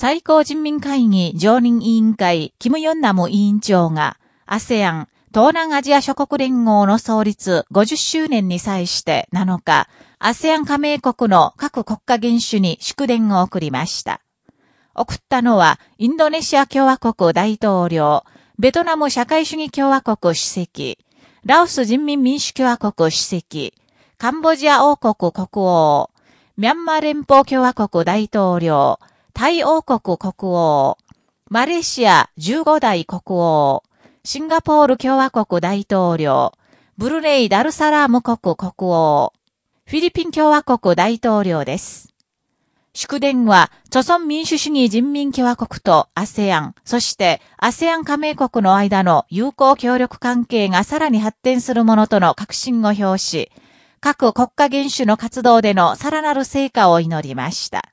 最高人民会議常任委員会、キム・ヨンナム委員長が、ASEAN、東南アジア諸国連合の創立50周年に際して7日、ASEAN 加盟国の各国家元首に祝電を送りました。送ったのは、インドネシア共和国大統領、ベトナム社会主義共和国主席、ラオス人民民主共和国主席、カンボジア王国国王、ミャンマー連邦共和国大統領、タイ王国国王、マレーシア15代国王、シンガポール共和国大統領、ブルネイ・ダルサラーム国国王、フィリピン共和国大統領です。祝電は、著存民主主義人民共和国と ASEAN、そして ASEAN 加盟国の間の友好協力関係がさらに発展するものとの確信を表し、各国家元首の活動でのさらなる成果を祈りました。